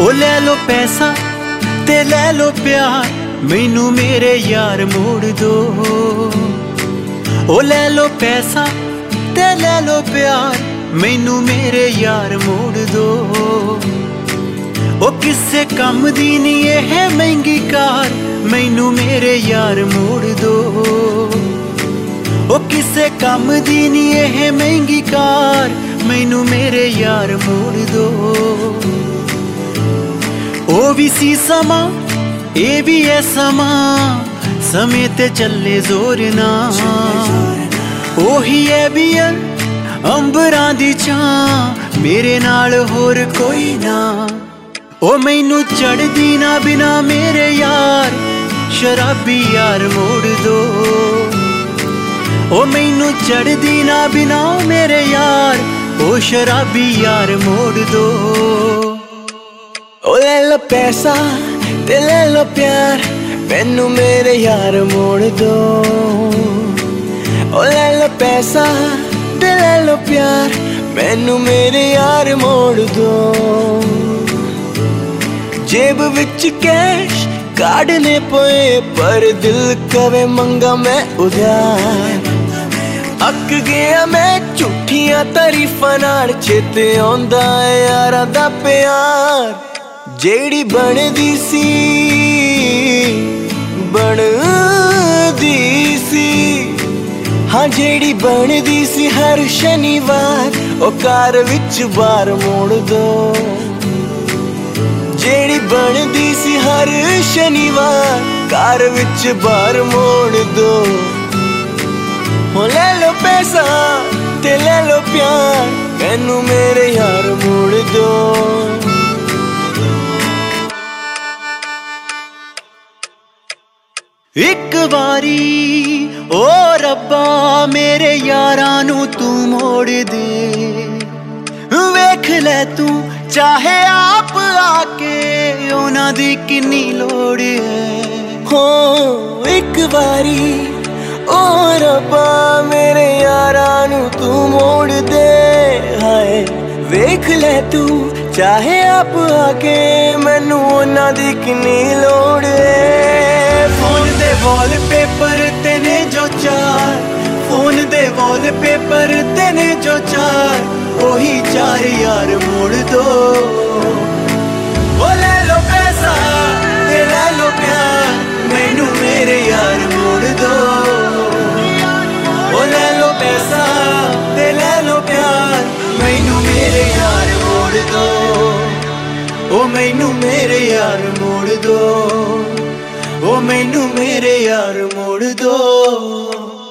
ਉਹ ਲੈ ਲੋ ਪੈਸਾ ਤੇ ਲੈ ਲੋ ਪਿਆਰ, ਮੈਨੂੰ ਮੇਰੇ ਯਾਰ ਮੋੜ ਦੋ। ਉਹ ਲੈ ਲੋ ਪੈਸਾ ਤੇ ਲੈ ਲੋ ਪਿਆਰ, ਮੈਨੂੰ ਮੇਰੇ ਯਾਰ ਮੋੜ ਦੋ। ਉਹ ਕਿਸੇ ਕੰਮ ਦੀ ਨਹੀਂ ਇਹ ਮਹਿੰਗੀ ਕਾਰ, ਮੈਨੂੰ ਮੇਰੇ ਯਾਰ ਮੋੜ ਦੋ। ਉਹ ਕਿਸੇ ਕੰਮ ਦੀ ਨਹੀਂ ਇਹ ਮਹਿੰਗੀ ਕਾਰ, ਮੈਨੂੰ ਮੇਰੇ ਯਾਰ ਮੋੜ ਦੋ। ਵੀ ਸੀ ਸਮਾਂ ਇਹ ਵੀ ਐ ਸਮਾਂ ਸਮੇਂ ਤੇ ਚੱਲੇ ਜ਼ੋਰ ਨਾ ਉਹੀ ਐ ਬੀਅਰ ਅੰਬਰਾਂ ਦੀ ਛਾਂ ਮੇਰੇ ਨਾਲ ਹੋਰ ਕੋਈ ਨਾ ਉਹ ਮੈਨੂੰ ਚੜਦੀ ਨਾ ਬਿਨਾ ਮੇਰੇ ਯਾਰ ਸ਼ਰਾਬੀ ਯਾਰ ਮੋੜ ਦੋ ਉਹ ਮੈਨੂੰ ਚੜਦੀ ਨਾ ਬਿਨਾ ਮੇਰੇ ਯਾਰ ਉਹ ਸ਼ਰਾਬੀ ਯਾਰ ਮੋੜ ਦੋ ਉਹ ਲੈ ਲੋ ਪੈਸਾ ਤੇ ਲੈ ਲੋ ਪਿਆਰ, ਮੈਨੂੰ ਮੇਰੇ ਯਾਰ ਮੋੜ ਦੋ। ਉਹ ਲੈ ਲੋ ਪੈਸਾ ਤੇ ਲੈ ਲੋ ਪਿਆਰ, ਮੈਨੂੰ ਮੇਰੇ ਯਾਰ ਮੋੜ ਦੋ। ਜੇਬ ਵਿੱਚ ਕੈਸ਼ ਕਾਢਨੇ ਪਏ, ਪਰ ਦਿਲ ਕਵੇ ਮੰਗਾ ਮੈਂ ਉਧਾਰ। ਅੱਕ ਗਿਆ ਮੈਂ ਝੂਠੀਆਂ ਤਾਰੀਫਾਂ ਨਾਲ ਚੇਤੇ ਆਉਂਦਾ ਏ ਯਾਰਾਂ ਦਾ ਪਿਆਰ। ਜਿਹੜੀ ਬਣਦੀ ਸੀ ਬਣਦੀ ਸੀ। ਹਾਂ, ਜਿਹੜੀ ਬਣਦੀ ਸੀ ਹਰ ਸ਼ਨੀਵਾਰ, ਉਹ ਕਾਰ ਵਿੱਚ ਬਾਰ ਮੋੜ ਦੋ। ਜਿਹੜੀ ਬਣਦੀ ਸੀ ਹਰ ਸ਼ਨੀਵਾਰ ਕਾਰ ਵਿੱਚ ਬਾਰ ਮੋੜ ਦੋ। ਹੋ ਲੈ ਲੋ ਪੈਸਾ ਤੇ ਲੈ ਲੋ ਪਿਆਰ, ਮੈਨੂੰ ਮੇਰੇ ਯਾਰ ਮੋੜ ਦੋ। ਇੱਕ ਵਾਰੀ, ਓ ਰੱਬਾ, ਮੇਰੇ ਯਾਰਾਂ ਨੂੰ ਤੂੰ ਮੋੜ ਦੇ। ਵੇਖ ਲੈ ਤੂੰ, ਚਾਹੇ ਆਪ ਆ ਕੇ ਉਹਨਾਂ ਦੀ ਕਿੰਨੀ ਲੋੜ ਹੈ। ਹੋ, ਇੱਕ ਵਾਰੀ, ਓ ਰੱਬਾ, ਮੇਰੇ ਯਾਰਾਂ ਨੂੰ ਤੂੰ ਮੋੜ ਦੇ। ਹਾਏ, ਵੇਖ ਲੈ ਤੂੰ, ਚਾਹੇ ਆਪ ਆ ਕੇ ਮੈਨੂੰ ਉਹਨਾਂ ਦੀ ਕਿੰਨੀ ਲੋੜ ਏ ਵਾਲਪੇਪਰ ਤੇ ਨੇ ਜੋ ਚਾਰ। ਫੋਨ ਦੇ ਵਾਲਪੇਪਰ ਤੇ ਨੇ ਜੋ ਚਾਰ। ਉਹੀ ਚਾਰ ਯਾਰ ਮੋੜ ਦੋ। ਉਹ ਲੈ ਲੋ ਪੈਸਾ ਤੇ ਲੈ ਲੋ ਪਿਆਰ ਮੈਨੂੰ ਮੇਰੇ ਯਾਰ ਮੋੜ ਦੋ। ਉਹ ਲੈ ਲੋ ਪੈਸਾ ਤੇ ਲੈ ਲੋ ਪਿਆਰ ਮੈਨੂੰ ਮੇਰੇ ਯਾਰ ਮੋੜ ਦੋ। ਉਹ ਮੈਨੂੰ ਮੇਰੇ ਯਾਰ ਮੋੜ ਦੋ। ਉਹ ਮੈਨੂੰ ਮੇਰੇ ਯਾਰ ਮੋੜ ਦੋ।